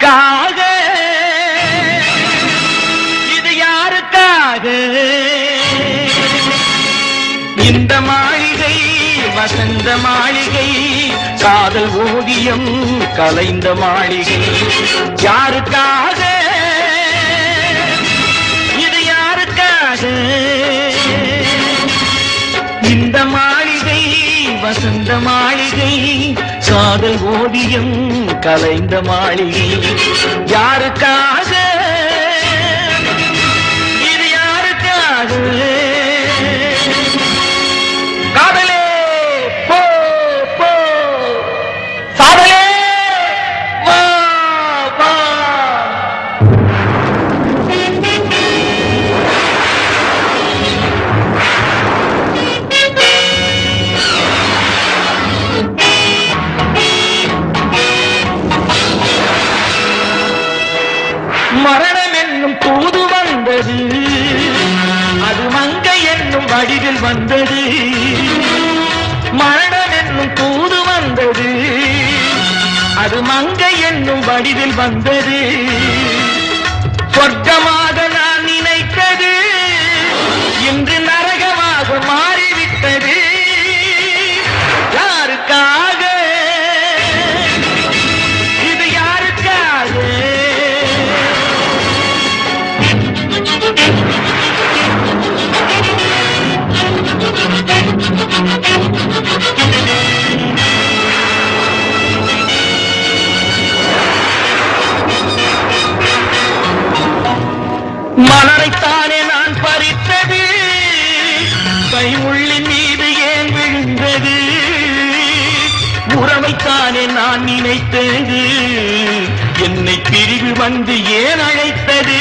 யாருக்காக இது யாருக்காக? இந்த மாளிகை வசந்த மாளிகை காதல் ஓவியம் கலைந்த மாளிகை. யாருக்காக? இது யாருக்காக? இந்த மாளிகை வசந்த மாளிகை காதல் ஓவியம் கலைந்த மாளிகை. யாருக்கா மரணம் என்னும் தூது வந்தது. அது மங்கை என்னும் வடிவில் வந்தது. மரணம் என்னும் தூது வந்தது. அது மங்கை என்னும் வடிவில் வந்தது. மலரைத்தானே நான் பறித்தது. கைமுள்ளின் மீது ஏன் விழுந்தது? உறவைத்தானே நான் நினைத்தது. என்னை பிரிவு வந்து ஏன் அழைத்தது?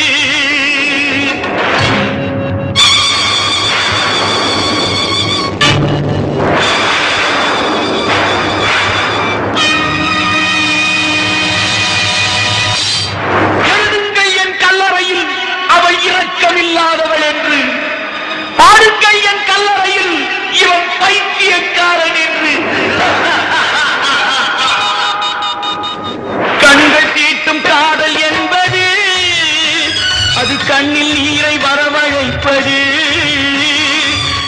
பாடுங்கள் என் கல்லறையில் இவன் பைத்தியக்காரன் என்று. கண்கள் தீட்டும் காதல் என்பது அது கண்ணில் நீரை வரவழைப்பது.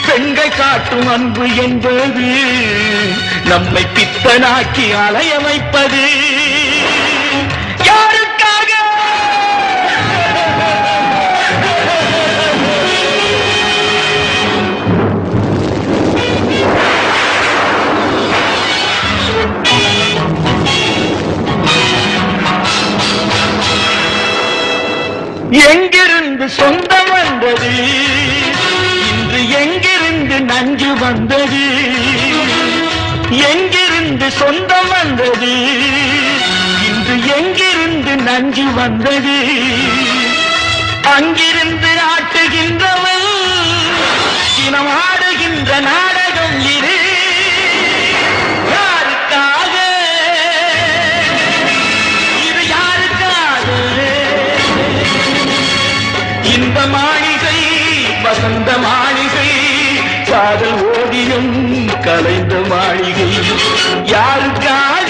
பெண்கள் காட்டும் அன்பு என்பது நம்மை பித்தனாக்கி அலைய வைப்பது எங்கிருந்து சொந்தம் வந்தது? இன்று எங்கிருந்து நஞ்சு வந்தது? எங்கிருந்து சொந்தம் வந்தது? இன்று எங்கிருந்து நஞ்சு வந்தது? அங்கிருந்து மாளிகை வசந்த மாளிகை காதல் ஓவியம் கலைந்த மாளிகை. யாருக்காக